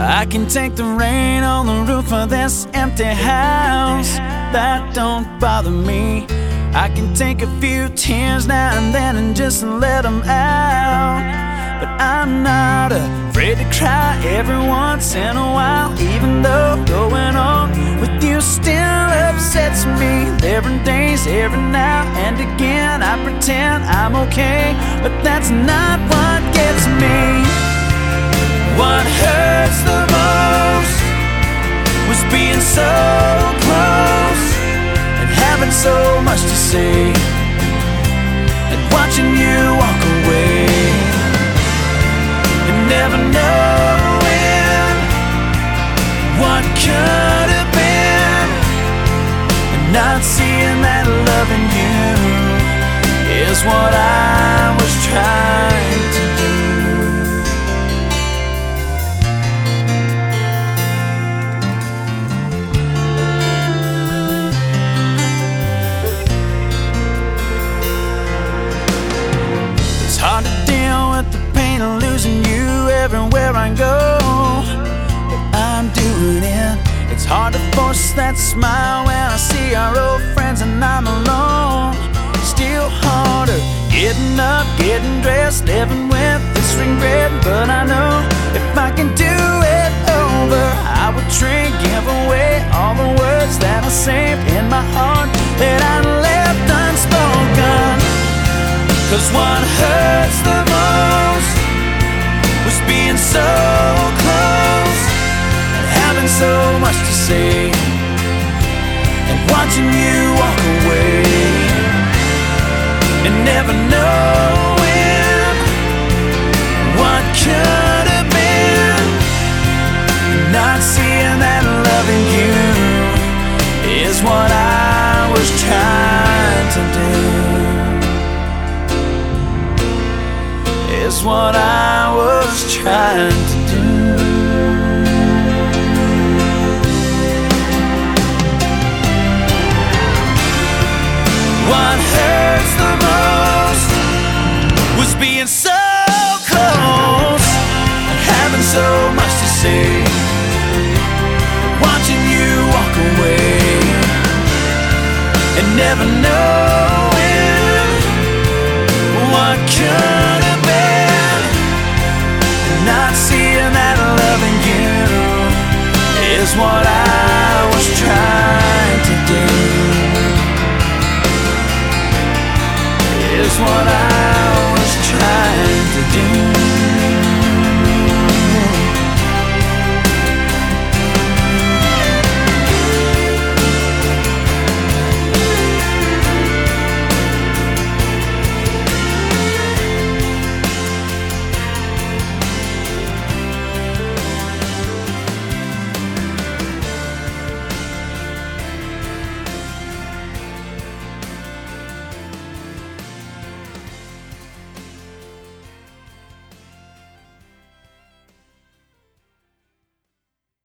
I can take the rain on the roof of this empty house. That don't bother me. I can take a few tears now and then and just let them out. But I'm not afraid to cry every once in a while, even though going on with you still upsets me. There days every now and again I pretend I'm okay, but that's not what gets me. Say and watching you walk away. And never knowing what could have been. And not seeing that loving you is what I was trying everywhere I go. But I'm doing it. It's hard to force that smile when I see our old friends and I'm alone. Still harder getting up, getting dressed, living with this regret. But I know if I can do it over, I would trade, give away all the words that I saved in my heart that I left unspoken. Cause what hurts the being so close and having so much to say and watching you walk away and never knowing what could have been. Not seeing that loving you is what I was trying to do. is what I trying to do. What hurts the most was being so close and having so much to say. Watching you walk away and never knowing what could